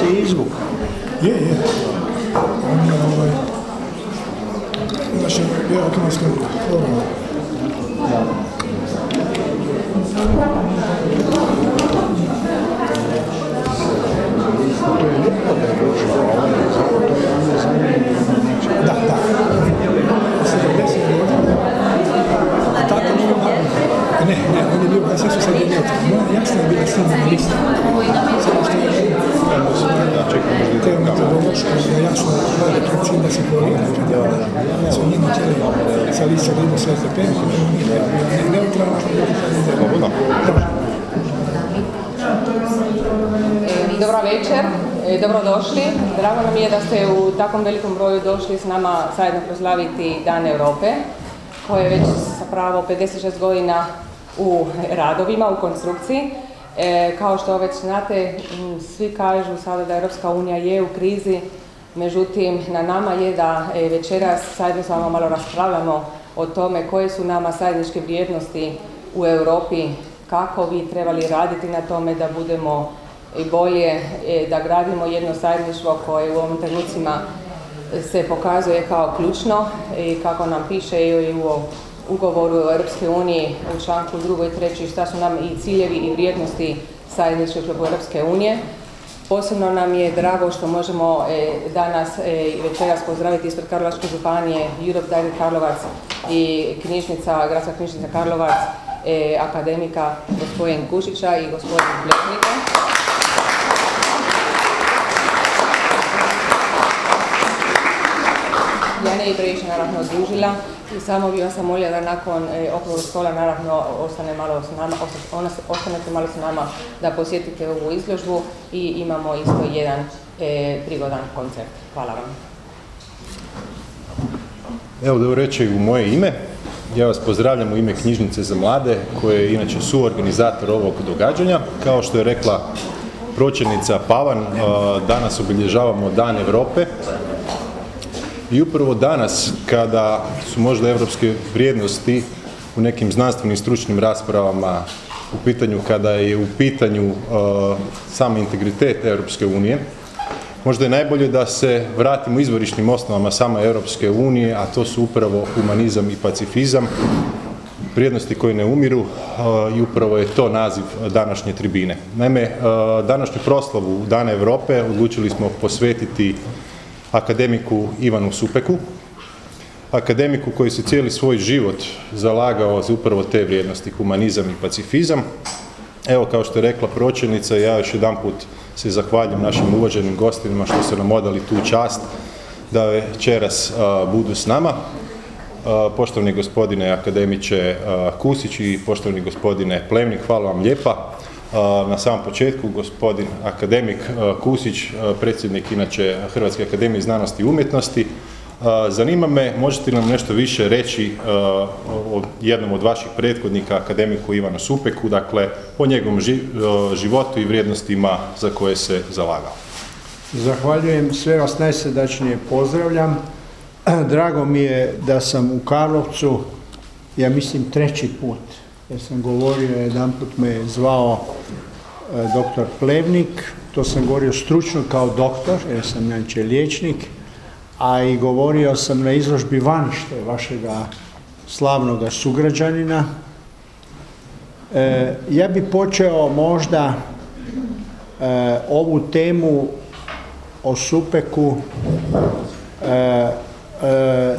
se izvuk. Je, je. On je ovaj... Naša je automatska forma. Da, da. 70 godina. A tako nije Ne, ne, on je bio u HSS-u sa Demetra. Moja jasna metodološko je jasno da cilj da se koordinira. Su njima htjeli sa lista da idu sa SDP-om, nije neutralno, Dobro. Dobro večer, e, dobrodošli. Drago nam je da ste u takvom velikom broju došli s nama zajedno proslaviti Dan Europe, koji je već zapravo 56 godina u radovima, u konstrukciji. E, kao što već znate, svi kažu sada da Europska unija je u krizi, međutim na nama je da e, večeras zajedno s vama malo raspravljamo o tome koje su nama zajedničke vrijednosti u Europi, kako bi trebali raditi na tome da budemo i bolje e, da gradimo jedno zajedništvo koje u ovim trenucima se pokazuje kao ključno i kako nam piše i u ugovoru o Europske unije u članku 2. i 3. šta su nam i ciljevi i vrijednosti zajedničkog klubu Europske unije. Posebno nam je drago što možemo e, danas i večeras pozdraviti ispred Karlovačke županije Europe David Karlovac i knjižnica, gradska knjižnica Karlovac, e, akademika gospodin Kušića i gospodin Plesnika. Ja ne bih naravno odužila i samo bih vas molila da nakon e, stola naravno ostane malo s nama, ostanete malo s nama da posjetite ovu izložbu i imamo isto jedan e, prigodan koncert. Hvala vam. Evo dobro reći u moje ime. Ja vas pozdravljam u ime Knjižnice za mlade, koje je inače suorganizator ovog događanja. Kao što je rekla pročelnica Pavan, danas obilježavamo Dan Europe i upravo danas, kada su možda evropske vrijednosti u nekim znanstvenim stručnim raspravama u pitanju, kada je u pitanju uh, sam integritet Europske unije, možda je najbolje da se vratimo izvorišnim osnovama same Europske unije, a to su upravo humanizam i pacifizam, vrijednosti koje ne umiru uh, i upravo je to naziv današnje tribine. Naime, uh, današnju proslavu Dana Europe odlučili smo posvetiti akademiku Ivanu Supeku, akademiku koji se cijeli svoj život zalagao za upravo te vrijednosti, humanizam i pacifizam. Evo, kao što je rekla pročelnica, ja još jedan put se zahvaljujem našim uvaženim gostima što su nam odali tu čast da večeras budu s nama. poštovani gospodine akademiče Kusić i poštovani gospodine Plemnik, hvala vam lijepa. Na samom početku gospodin akademik Kusić, predsjednik inače Hrvatske akademije znanosti i umjetnosti. Zanima me, možete li nam nešto više reći o jednom od vaših prethodnika, akademiku Ivanu Supeku, dakle o njegovom životu i vrijednostima za koje se zalagao. Zahvaljujem, sve vas najsredačnije pozdravljam. Drago mi je da sam u Karlovcu, ja mislim treći put jer sam govorio, jedan put me zvao e, doktor Plevnik, to sam govorio stručno kao doktor, jer sam inače liječnik, a i govorio sam na izložbi Vanište, vašega slavnoga sugrađanina. E, ja bi počeo možda e, ovu temu o Supeku E,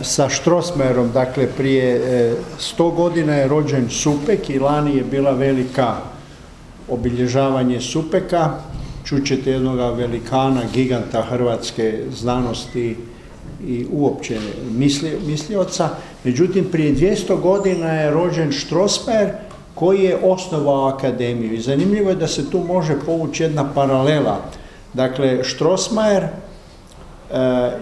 sa Štrosmerom, dakle prije e, sto godina je rođen Supek i lani je bila velika obilježavanje Supeka. Čućete jednog velikana, giganta hrvatske znanosti i uopće mislioca. Međutim, prije 200 godina je rođen Štrosmer koji je osnovao akademiju. I zanimljivo je da se tu može povući jedna paralela. Dakle, Štrosmajer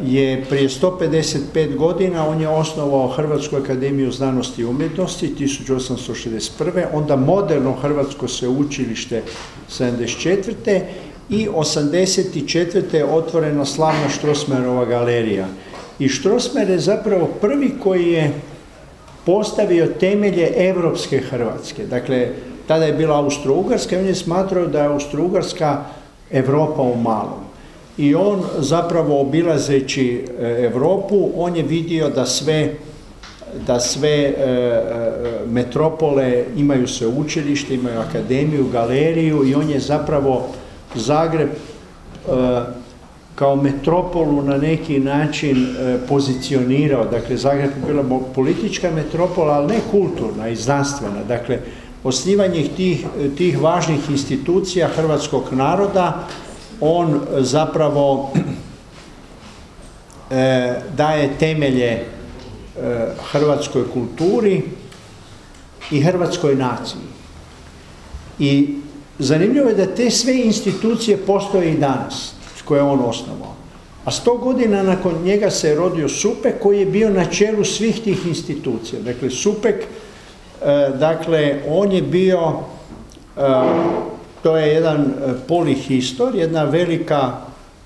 je prije 155 godina, on je osnovao Hrvatsku akademiju znanosti i umjetnosti 1861. onda moderno Hrvatsko sveučilište 74. i 84. je otvorena slavna Štrosmerova galerija. I Štrosmer je zapravo prvi koji je postavio temelje Europske Hrvatske. Dakle, tada je bila Austro-Ugarska i on je smatrao da je Austro-Ugarska Europa u malom. I on zapravo obilazeći Europu, on je vidio da sve da sve e, e, metropole imaju se učilište, imaju akademiju, galeriju i on je zapravo Zagreb e, kao metropolu na neki način pozicionirao. Dakle, Zagreb je bila politička metropola, ali ne kulturna i znanstvena. Dakle, osnivanje tih, tih važnih institucija hrvatskog naroda, on zapravo daje temelje hrvatskoj kulturi i hrvatskoj naciji. I zanimljivo je da te sve institucije postoje i danas, koje je on osnovao. A sto godina nakon njega se je rodio Supek koji je bio na čelu svih tih institucija. Dakle, Supek, e, dakle, on je bio, e, to je jedan e, polihistor, jedna velika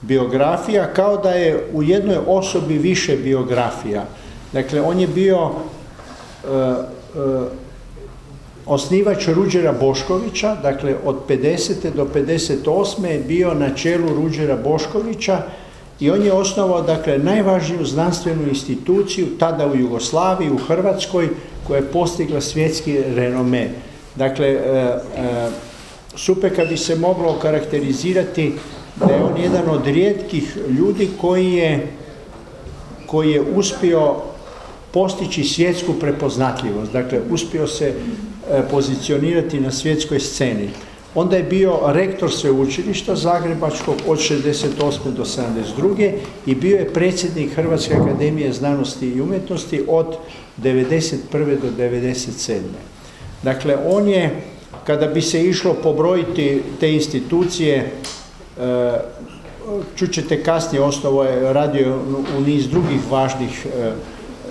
biografija, kao da je u jednoj osobi više biografija. Dakle, on je bio uh, uh, osnivač Ruđera Boškovića, dakle od 50. do 58. je bio na čelu Ruđera Boškovića i on je osnovao dakle najvažniju znanstvenu instituciju tada u Jugoslaviji, u Hrvatskoj, koja je postigla svjetski renome. Dakle, Supeka bi se moglo karakterizirati da je on jedan od rijetkih ljudi koji je, koji je uspio postići svjetsku prepoznatljivost. Dakle, uspio se e, pozicionirati na svjetskoj sceni. Onda je bio rektor sveučilišta Zagrebačkog od 68. do 72. i bio je predsjednik Hrvatske akademije znanosti i umjetnosti od 91. do 97. Dakle, on je, kada bi se išlo pobrojiti te institucije, e, čućete kasnije, osnovo je radio u niz drugih važnih e,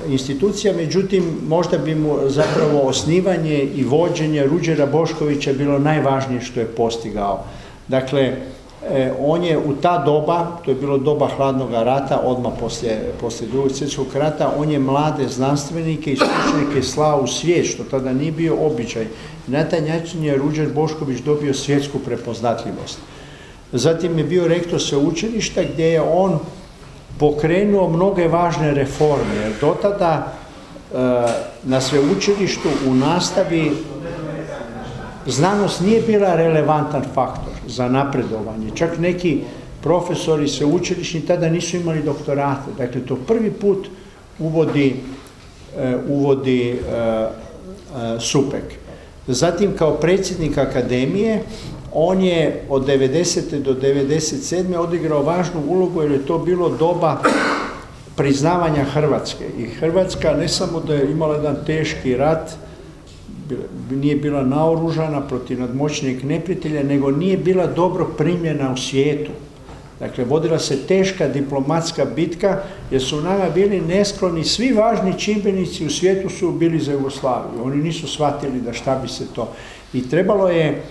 institucija, međutim možda bi mu zapravo osnivanje i vođenje Ruđera Boškovića bilo najvažnije što je postigao. Dakle, on je u ta doba, to je bilo doba hladnog rata, odmah poslije, poslije drugog svjetskog rata, on je mlade znanstvenike i stručnjake slao u svijet, što tada nije bio običaj. Na taj način je Ruđer Bošković dobio svjetsku prepoznatljivost. Zatim je bio rektor sveučilišta gdje je on pokrenuo mnoge važne reforme, jer do tada e, na sveučilištu u nastavi znanost nije bila relevantan faktor za napredovanje. Čak neki profesori sveučilišni tada nisu imali doktorate. Dakle, to prvi put uvodi, e, uvodi e, Supek. Zatim, kao predsjednik akademije, on je od 90. do 97. odigrao važnu ulogu jer je to bilo doba priznavanja Hrvatske. I Hrvatska ne samo da je imala jedan teški rat, nije bila naoružana protiv nadmoćnijeg neprijatelja, nego nije bila dobro primljena u svijetu. Dakle, vodila se teška diplomatska bitka, jer su nama bili neskloni, svi važni čimbenici u svijetu su bili za Jugoslaviju. Oni nisu shvatili da šta bi se to. I trebalo je e,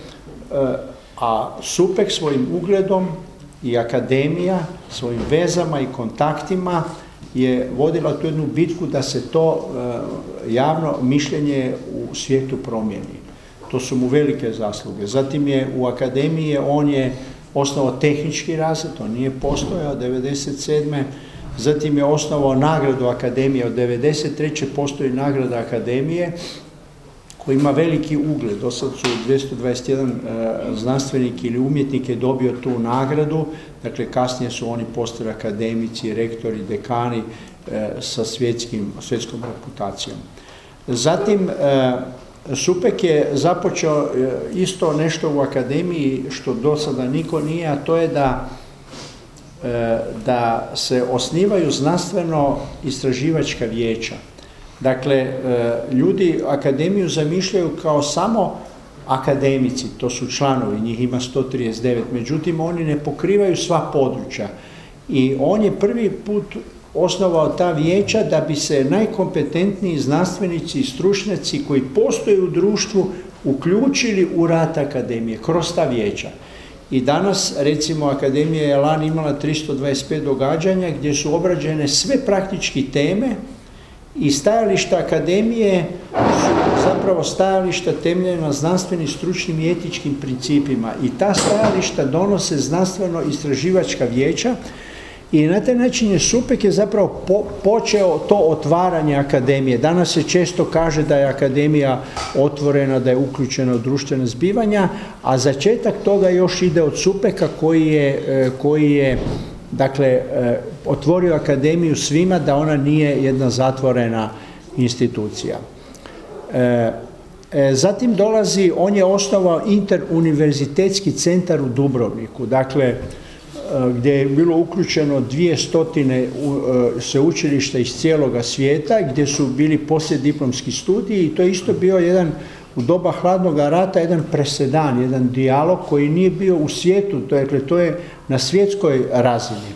a Supek svojim ugledom i akademija, svojim vezama i kontaktima je vodila tu jednu bitku da se to e, javno mišljenje u svijetu promijeni. To su mu velike zasluge. Zatim je u akademiji, on je osnovao tehnički razred, on nije postojao 97. Zatim je osnovao nagradu akademije od 93. postoji nagrada akademije koji ima veliki ugled. Do sad su 221 e, znanstvenik ili umjetnik je dobio tu nagradu, dakle kasnije su oni postali akademici, rektori, dekani e, sa svjetskim, svjetskom reputacijom. Zatim, e, Supek je započeo isto nešto u akademiji što do sada niko nije, a to je da da se osnivaju znanstveno istraživačka vijeća. Dakle, e, ljudi akademiju zamišljaju kao samo akademici, to su članovi, njih ima 139, međutim oni ne pokrivaju sva područja. I on je prvi put osnovao ta vijeća da bi se najkompetentniji znanstvenici i stručnjaci koji postoje u društvu uključili u rad akademije kroz ta vijeća. I danas, recimo, Akademija je lani imala 325 događanja gdje su obrađene sve praktički teme i stajališta akademije su zapravo stajališta temeljena na znanstvenim, stručnim i etičkim principima i ta stajališta donose znanstveno-istraživačka vijeća i na taj način je Supek je zapravo počeo to otvaranje akademije. Danas se često kaže da je akademija otvorena, da je uključena u društvena zbivanja, a začetak toga još ide od Supeka koji je, e, koji je dakle, e, otvorio akademiju svima da ona nije jedna zatvorena institucija. E, zatim dolazi, on je osnovao interuniverzitetski centar u Dubrovniku, dakle, gdje je bilo uključeno dvije stotine e, sveučilišta iz cijeloga svijeta gdje su bili diplomski studiji i to je isto bio jedan u doba hladnog rata jedan presedan, jedan dijalog koji nije bio u svijetu, dakle to je na svjetskoj razini.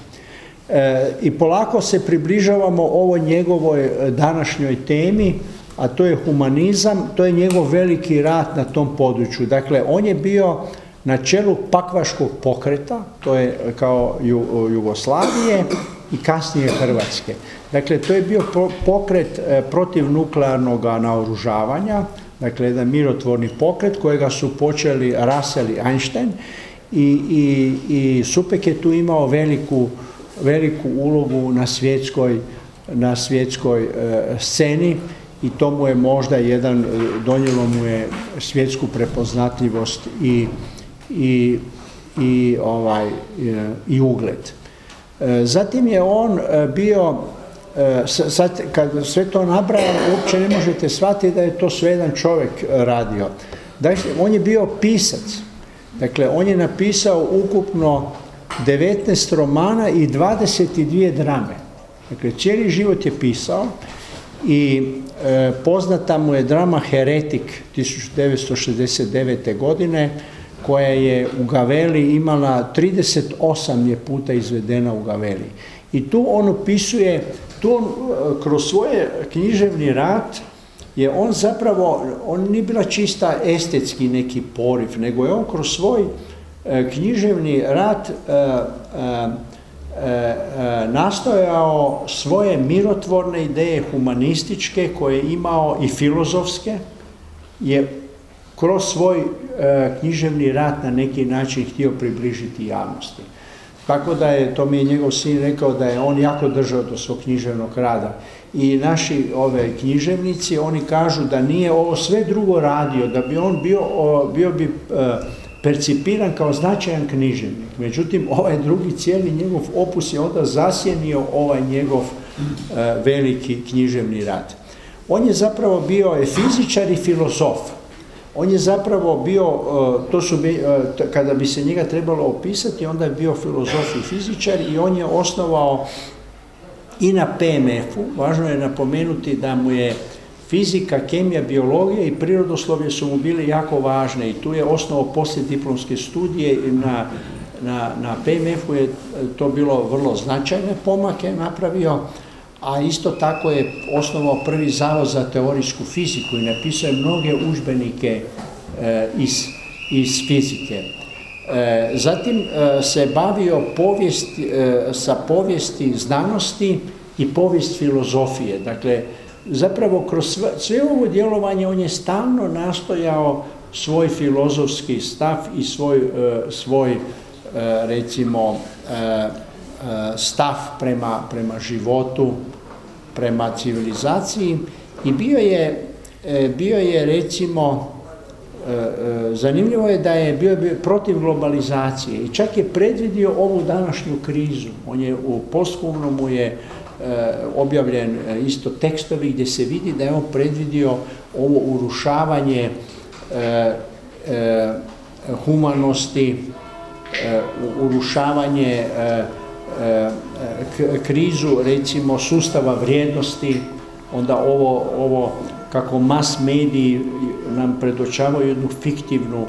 E, I polako se približavamo ovoj njegovoj današnjoj temi, a to je humanizam, to je njegov veliki rat na tom području. Dakle, on je bio na čelu pakvaškog pokreta, to je kao Jugoslavije i kasnije Hrvatske. Dakle, to je bio pokret e, protiv nuklearnog naoružavanja, dakle, jedan mirotvorni pokret kojega su počeli Russell i Einstein i, i, i Supek je tu imao veliku, veliku ulogu na svjetskoj, na svjetskoj e, sceni i to mu je možda jedan, donijelo mu je svjetsku prepoznatljivost i i, i, ovaj, i ugled. E, zatim je on e, bio, e, sad kad sve to nabrajam, uopće ne možete shvatiti da je to sve jedan čovjek radio. Dakle, on je bio pisac. Dakle, on je napisao ukupno 19 romana i 22 drame. Dakle, cijeli život je pisao i poznata mu je drama Heretik 1969. godine koja je u Gaveli imala 38 je puta izvedena u Gaveli. I tu on opisuje, tu on e, kroz svoje književni rad je on zapravo, on nije bila čista estetski neki poriv, nego je on kroz svoj e, književni rad e, nastojao svoje mirotvorne ideje humanističke koje je imao i filozofske je kroz svoj književni rad na neki način htio približiti javnosti. Tako da je, to mi je njegov sin rekao da je on jako držao do svog književnog rada. I naši ove književnici, oni kažu da nije ovo sve drugo radio, da bi on bio, bio bi e, percipiran kao značajan književnik. Međutim, ovaj drugi cijeli njegov opus je onda zasjenio ovaj njegov e, veliki književni rad. On je zapravo bio fizičar i filozof on je zapravo bio, e, to su, e, kada bi se njega trebalo opisati, onda je bio filozof i fizičar i on je osnovao i na PMF-u, važno je napomenuti da mu je fizika, kemija, biologija i prirodoslovje su mu bile jako važne i tu je osnovao diplomske studije na, na, na PMF-u je to bilo vrlo značajne pomake napravio a isto tako je osnovao prvi zavod za teorijsku fiziku i napisao je mnoge užbenike e, iz, iz fizike. E, zatim e, se bavio povijest, sa povijesti znanosti i povijest filozofije. Dakle, zapravo kroz sve, sve ovo djelovanje on je stalno nastojao svoj filozofski stav i svoj, svoj recimo stav prema, prema životu, prema civilizaciji i bio je, e, bio je recimo, e, e, zanimljivo je da je bio, bio protiv globalizacije i čak je predvidio ovu današnju krizu. On je u posthumno mu je objavljen isto tekstovi gdje se vidi da je on predvidio ovo urušavanje humanosti, urušavanje krizu recimo sustava vrijednosti, onda ovo, ovo kako mas mediji nam predočavaju jednu fiktivnu,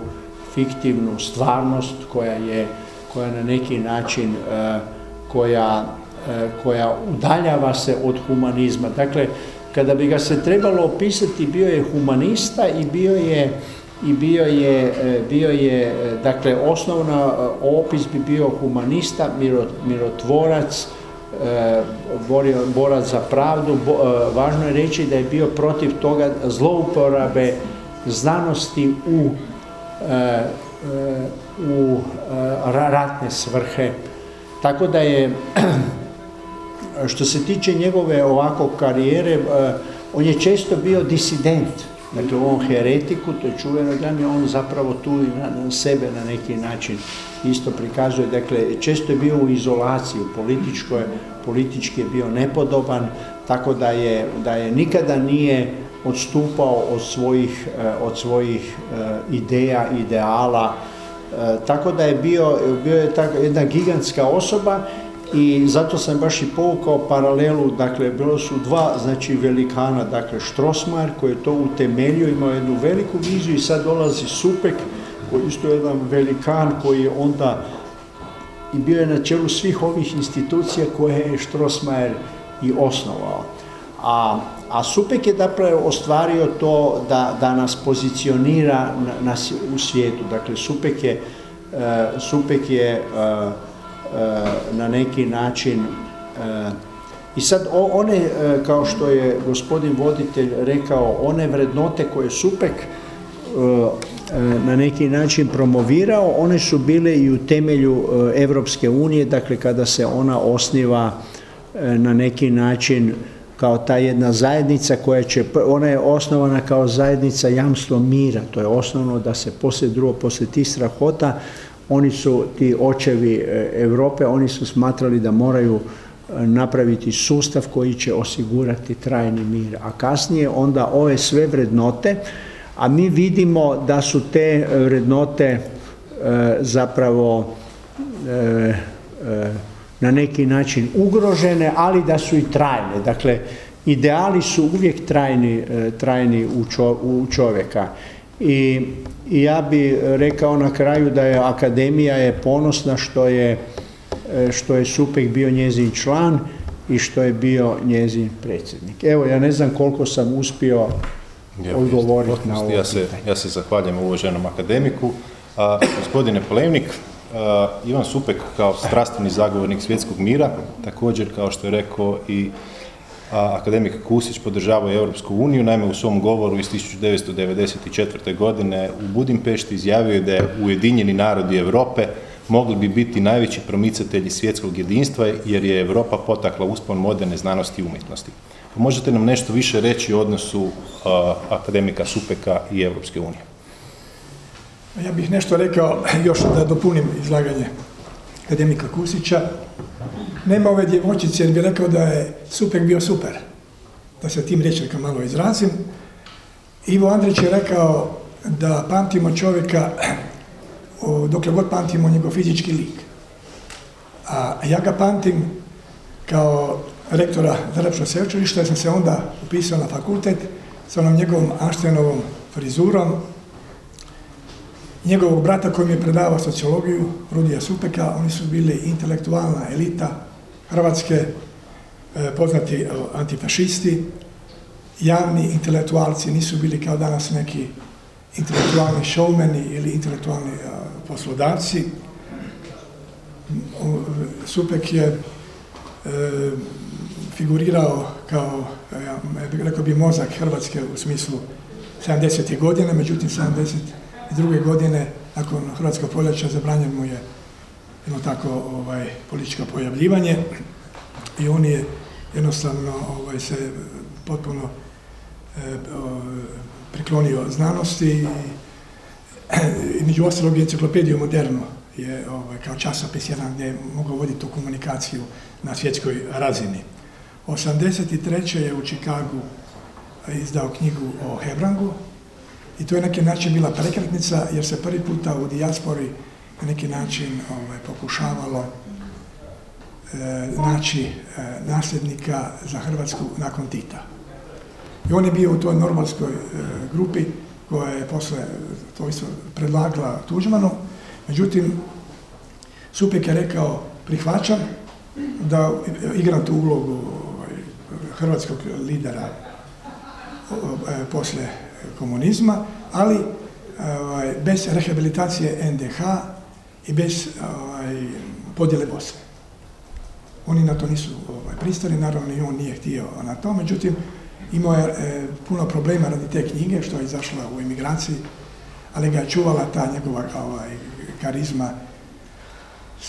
fiktivnu stvarnost koja je koja na neki način e, koja, koja udaljava se od humanizma. Dakle, kada bi ga se trebalo opisati, bio je humanista i bio je i bio je, e, bio je dakle, osnovna opis bi bio humanista, mirotvorac, borio, borac za pravdu. Važno je reći da je bio protiv toga zlouporabe znanosti u, u ratne svrhe. Tako da je, što se tiče njegove ovako karijere, on je često bio disident Dakle, u ovom heretiku, to je čuveno on zapravo tu na, sebe na neki način isto prikazuje. Dakle, često je bio u izolaciji, političkoj, politički je bio nepodoban, tako da je, da je nikada nije odstupao od svojih, eh, od svojih eh, ideja, ideala, eh, tako da je bio, bio je tako jedna gigantska osoba i zato sam baš i povukao paralelu, dakle, bilo su dva, znači, velikana, dakle, Štrosmar koji je to utemeljio, imao jednu veliku viziju i sad dolazi Supek, koji je isto jedan velikan koji je onda i bio je na čelu svih ovih institucija koje je Štrosmajer i osnovao. A, a Supek je dakle ostvario to da, da nas pozicionira na, u svijetu. Dakle, Supek je, uh, Supek je uh, na neki način e, i sad one, e, kao što je gospodin voditelj rekao, one vrednote koje Supek na neki način promovirao, one su bile i u temelju Evropske unije, dakle kada se ona osniva na neki način kao ta jedna zajednica koja će, ona je osnovana kao zajednica jamstvo mira, to je osnovno da se poslije drugo, poslije tih strahota, oni su ti očevi e, Europe, oni su smatrali da moraju e, napraviti sustav koji će osigurati trajni mir. A kasnije onda ove sve vrednote, a mi vidimo da su te vrednote e, zapravo na neki način ugrožene, ali da su i trajne. Dakle, ideali su uvijek trajni, trajni u čovjeka. I, ja bi rekao na kraju da je akademija je ponosna što je, e, što je Supek bio njezin član i što je bio njezin predsjednik. Evo, ja ne znam koliko sam uspio odgovoriti na ovo ja se, ja se zahvaljujem uvaženom akademiku. A, gospodine Polevnik, Ivan Supek kao strastveni zagovornik svjetskog mira, također kao što je rekao i akademik Kusić podržava Europsku uniju, naime u svom govoru iz 1994. godine u Budimpešti izjavio je da je Ujedinjeni narodi Europe mogli bi biti najveći promicatelji svjetskog jedinstva jer je Europa potakla uspon moderne znanosti i umjetnosti. Pa možete nam nešto više reći o odnosu akademika Supeka i Europske unije? Ja bih nešto rekao još da dopunim izlaganje akademika Kusića nema ove djevojčice, jer bi rekao da je super bio super. Da se tim rječnikom malo izrazim. Ivo Andrić je rekao da pamtimo čovjeka dokle god pamtimo njegov fizički lik. A ja ga pamtim kao rektora Zadačnog sveučilišta, sam se onda upisao na fakultet sa onom njegovom Anštenovom frizurom, njegovog brata koji mi je predavao sociologiju, Rudija Supeka, oni su bili intelektualna elita Hrvatske, e, poznati e, antifašisti, javni intelektualci nisu bili kao danas neki intelektualni šoumeni ili intelektualni e, poslodavci. Supek je figurirao kao, rekao bi, mozak Hrvatske u smislu 70. godine, međutim 72. godine nakon Hrvatskog poljača zabranjen mu je jedno tako ovaj, političko pojavljivanje i on je jednostavno ovaj, se potpuno e, priklonio znanosti i među ostalog enciklopediju moderno je ovaj, kao časopis jedan gdje je mogao voditi tu komunikaciju na svjetskoj razini. 83. je u Čikagu izdao knjigu o Hebrangu i to je na neki način bila prekretnica jer se prvi puta u dijaspori na neki način ovaj, pokušavalo e, naći e, nasljednika za Hrvatsku nakon Tita. I on je bio u toj normalskoj e, grupi koja je posle to isto predlagala Tuđmanu. Međutim, Supek je rekao prihvaćam da igram tu ulogu ovaj, hrvatskog lidera poslije komunizma, ali ovaj, bez rehabilitacije NDH i bez ovaj, podjele Bosne. Oni na to nisu ovaj, pristali, naravno i on nije htio na to, međutim imao je e, puno problema radi te knjige što je izašla u emigraciji, ali ga je čuvala ta njegova ovaj, karizma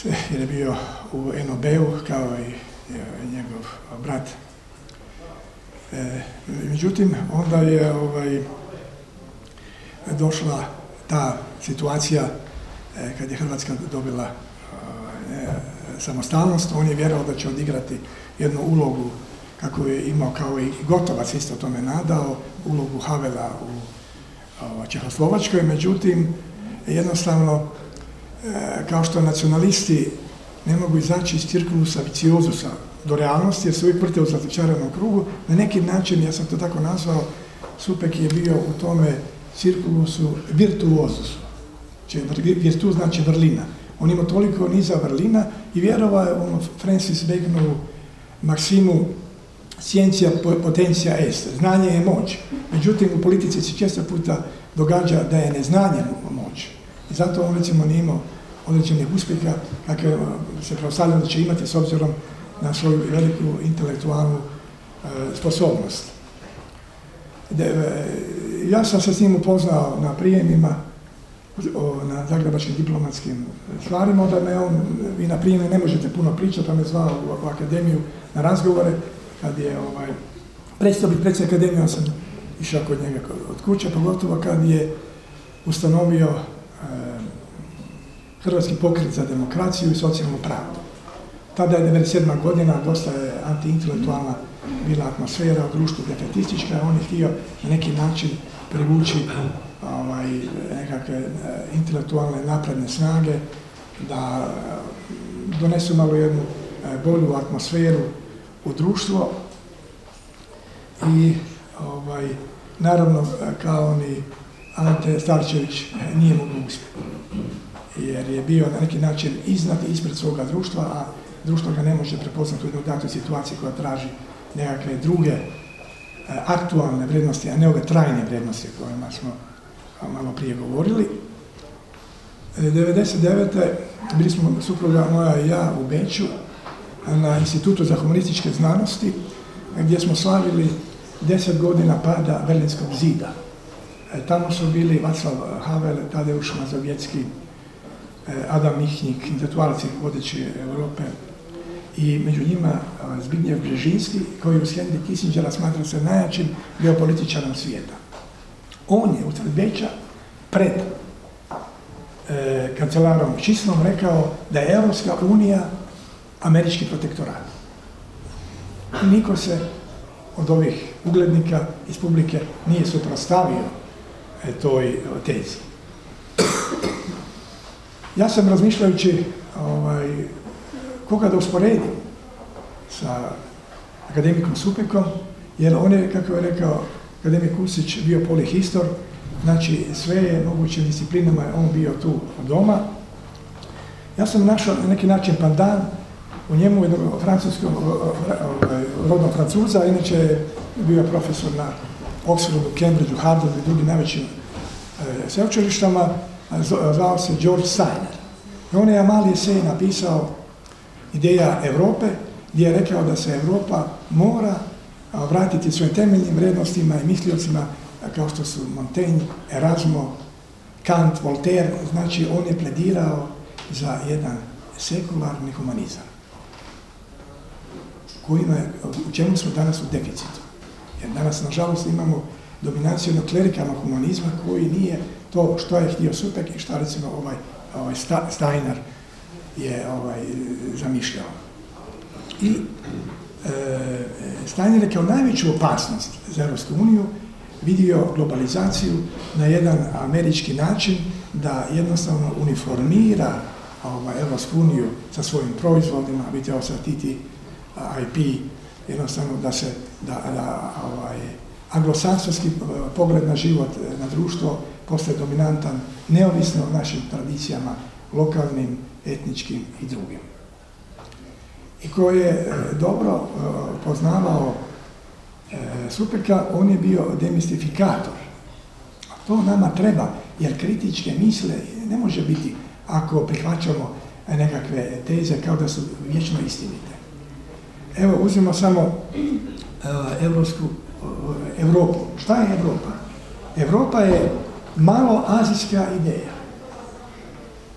jer je bio u NOB-u kao i njegov brat. E, međutim, onda je ovaj, došla ta situacija e, kad je Hrvatska dobila e, samostalnost, on je vjerovao da će odigrati jednu ulogu kako je imao kao i Gotovac isto tome nadao, ulogu Havela u Čehoslovačkoj, međutim jednostavno kao što nacionalisti ne mogu izaći iz cirkulusa viciozusa do realnosti jer se uvijek vrte u začaranom krugu, na neki način, ja sam to tako nazvao, Supek je bio u tome cirkulusu virtuozusu. Virtu znači vrlina. On ima toliko niza vrlina i vjerovao je ono Francis Baconovu maksimu sciencija potencija est. Znanje je moć. Međutim, u politici se često puta događa da je neznanje moć. I zato on recimo nije imao određenih uspjeha kakve se predstavljam da će imati s obzirom na svoju veliku intelektualnu e, sposobnost. E, ja sam se s njim upoznao na prijemima, na zagrebačkim diplomatskim stvarima, da me on, vi na prijeme ne možete puno pričati, pa me zvao u, akademiju na razgovore, kad je ovaj, prestao biti predsjednik akademije, on sam išao kod njega od kuće, pogotovo kad je ustanovio e, Hrvatski pokret za demokraciju i socijalnu pravdu. Tada je 97. godina, dosta je antiintelektualna bila atmosfera u društvu defetistička, on je htio na neki način privući ovaj, nekakve e, intelektualne napredne snage, da e, donesu malo jednu e, bolju atmosferu u društvo i ovaj, naravno kao ni Ante Starčević nije mogu uspjeti jer je bio na neki način iznad i ispred svoga društva, a društvo ga ne može prepoznati u jednoj datoj situaciji koja traži nekakve druge aktualne vrijednosti, a ne ove trajne vrijednosti kojima smo malo prije govorili. 1999. E, bili smo supruga moja i ja u Beću na Institutu za humanističke znanosti gdje smo slavili deset godina pada Berlinskog zida. E, tamo su bili Vaclav Havel, Tadeusz Mazovjetski, Adam Mihnjik, intelektualac vodeći Europe, i među njima Zbigniew Brzezinski, koji u Henry Kissingera smatra se najjačim geopolitičarom svijeta. On je u pred e, kancelarom Šisnom rekao da je Europska unija američki protektorat. Niko se od ovih uglednika iz publike nije suprostavio e, toj tezi. Ja sam razmišljajući ovaj, koga da usporedim sa akademikom Supekom, jer on je, kako je rekao akademik Kusić, bio polihistor, znači sve je mogućim disciplinama on bio tu doma. Ja sam našao na neki način pandan u njemu jednog francuskog ovaj, rodnog francuza, inače je bio profesor na Oxfordu, Cambridgeu, Harvardu i drugim najvećim e, sveučilištama, zvao se George Steiner. I on je mali esej napisao ideja Europe, gdje je rekao da se Europa mora vratiti svojim temeljnim vrijednostima i misliocima kao što su Montaigne, Erasmo, Kant, Voltaire, znači on je pledirao za jedan sekularni humanizam. u čemu smo danas u deficitu. Jer danas, nažalost, imamo dominaciju jednog klerikalnog humanizma koji nije to što je htio Supek i što recimo ovaj, ovaj Steiner je ovaj, zamišljao. I Steiner je kao najveću opasnost za Europsku uniju vidio globalizaciju na jedan američki način da jednostavno uniformira ovaj, Europsku uniju sa svojim proizvodima, vidite ovo sa IP, jednostavno da se, da, da ovaj, anglosaksonski e, pogled na život, e, na društvo postaje dominantan, neovisno o našim tradicijama, lokalnim, etničkim i drugim. I koji je e, dobro e, poznavao e, Supeka, on je bio demistifikator. To nama treba, jer kritičke misle ne može biti ako prihvaćamo nekakve teze kao da su vječno istinite. Evo, uzmimo samo Evropsku, Europu. Šta je Europa? Europa je malo azijska ideja.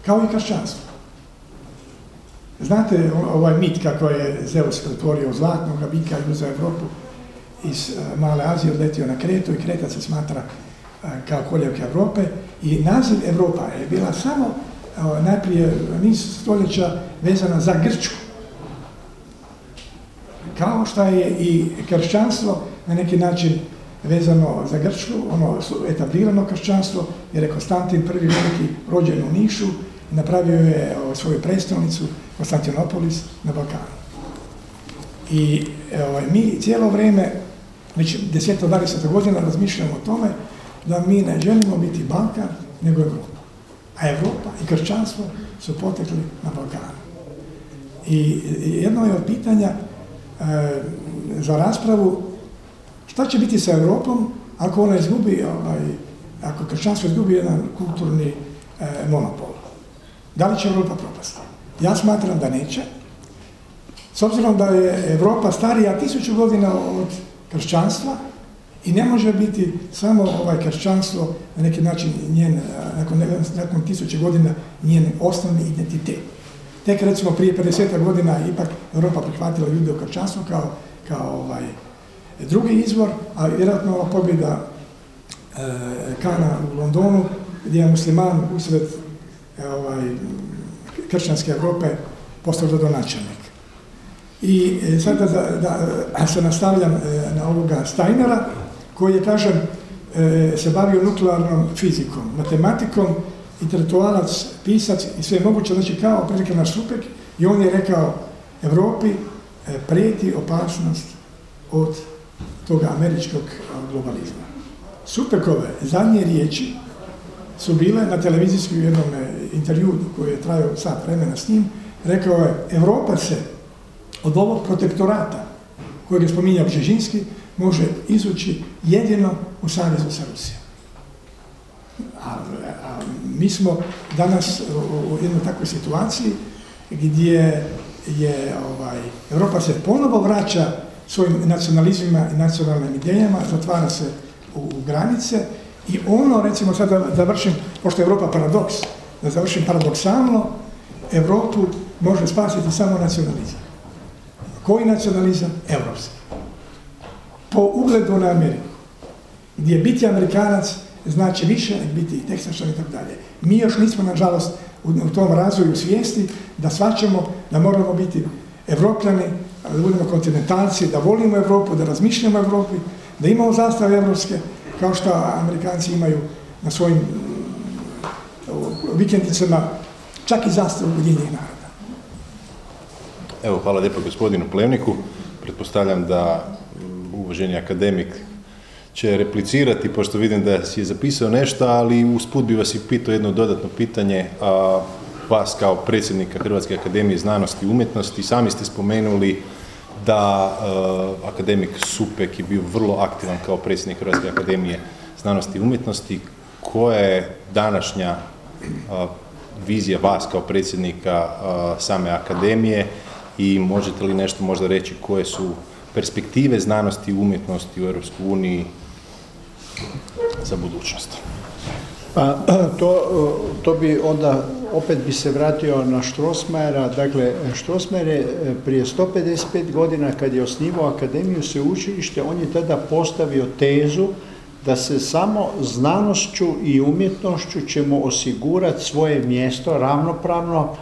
Kao i kršćanstvo. Znate ovaj mit kako je Zeus pretvorio zlatnog bika i uzeo Europu iz Male Azije, odletio na Kretu i Kreta se smatra kao koljevka Europe i naziv Europa je bila samo najprije niz stoljeća vezana za Grčku. Kao što je i kršćanstvo na neki način vezano za Grčku, ono etablirano kršćanstvo, jer je Konstantin prvi veliki rođen u Nišu napravio je svoju predstavnicu Konstantinopolis na Balkanu. I ovaj, mi cijelo vrijeme, već 10-20 godina razmišljamo o tome da mi ne želimo biti Balkan, nego Evropa. A Evropa i kršćanstvo su potekli na Balkanu. I jedno je od pitanja e, za raspravu šta će biti sa Europom ako ona izgubi, ovaj, ako kršćanstvo izgubi jedan kulturni e, monopol. Da li će Europa propasti? Ja smatram da neće. S obzirom da je Europa starija tisuću godina od kršćanstva, i ne može biti samo ovaj kršćanstvo na neki način njen, nakon, nakon tisuće godina njen osnovni identitet. Tek recimo prije 50 godina ipak Europa prihvatila ljude u kršćanstvu kao, kao ovaj, drugi izvor, a vjerojatno ova pobjeda e, Kana u Londonu gdje je musliman usred ovaj, kršćanske Europe postao gradonačelnik. I e, sada da, da, se nastavljam e, na ovoga Steinera, koji je, kažem, e, se bavio nuklearnom fizikom, matematikom, intelektualac, pisac i sve moguće, znači kao prilike naš supek i on je rekao Europi e, prijeti opasnost od toga američkog globalizma. Supekove zadnje riječi su bile na televizijskom jednom intervju koji je trajao sat vremena s njim, rekao je Europa se od ovog protektorata kojeg je spominjao Bžežinski, može izući jedino u savjezu sa Rusijom. A, mi smo danas u, jednoj takvoj situaciji gdje je ovaj, Europa se ponovo vraća svojim nacionalizmima i nacionalnim idejama, zatvara se u, granice i ono, recimo sad da završim, pošto je Europa paradoks, da završim paradoksalno, Europu može spasiti samo nacionalizam. Koji nacionalizam? Europski po ugledu na Ameriku, gdje biti Amerikanac znači više nek biti i tekstašan i tako dalje. Mi još nismo, nažalost, u, tom razvoju svijesti da svačamo da moramo biti evropljani, da budemo kontinentalci, da volimo Europu, da razmišljamo o Europi, da imamo zastave evropske, kao što Amerikanci imaju na svojim vikendicama, čak i zastavu Ujedinjenih naroda. Evo, hvala lijepo gospodinu Plevniku. Pretpostavljam da uvaženi akademik će replicirati, pošto vidim da si je zapisao nešto, ali usput bi vas i pitao jedno dodatno pitanje, a vas kao predsjednika Hrvatske akademije znanosti i umjetnosti, sami ste spomenuli da akademik Supek je bio vrlo aktivan kao predsjednik Hrvatske akademije znanosti i umjetnosti. Koja je današnja vizija vas kao predsjednika same akademije i možete li nešto možda reći koje su perspektive znanosti i umjetnosti u EU za budućnost? Pa to, to bi onda, opet bi se vratio na Štrosmajera, dakle Štrosmajer je e, prije 155 godina kad je osnivao Akademiju sveučilište, on je tada postavio tezu da se samo znanošću i umjetnošću ćemo osigurati svoje mjesto ravnopravno,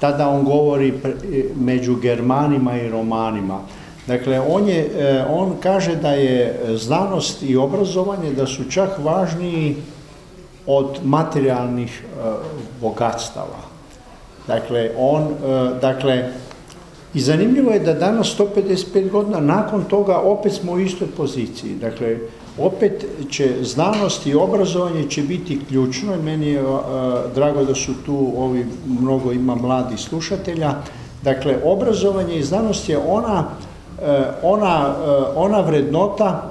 tada on govori e, među Germanima i Romanima. Dakle, on, je, e, on kaže da je znanost i obrazovanje da su čak važniji od materijalnih e, bogatstava. Dakle, on, e, dakle, i zanimljivo je da danas 155 godina nakon toga opet smo u istoj poziciji. Dakle, opet će znanost i obrazovanje će biti ključno i meni je drago da su tu ovi mnogo ima mladih slušatelja. Dakle, obrazovanje i znanost je ona E, ona, e, ona vrednota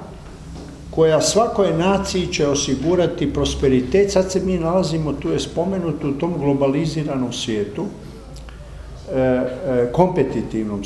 koja svakoj naciji će osigurati prosperitet. Sad se mi nalazimo, tu je spomenuto, u tom globaliziranom svijetu, e, kompetitivnom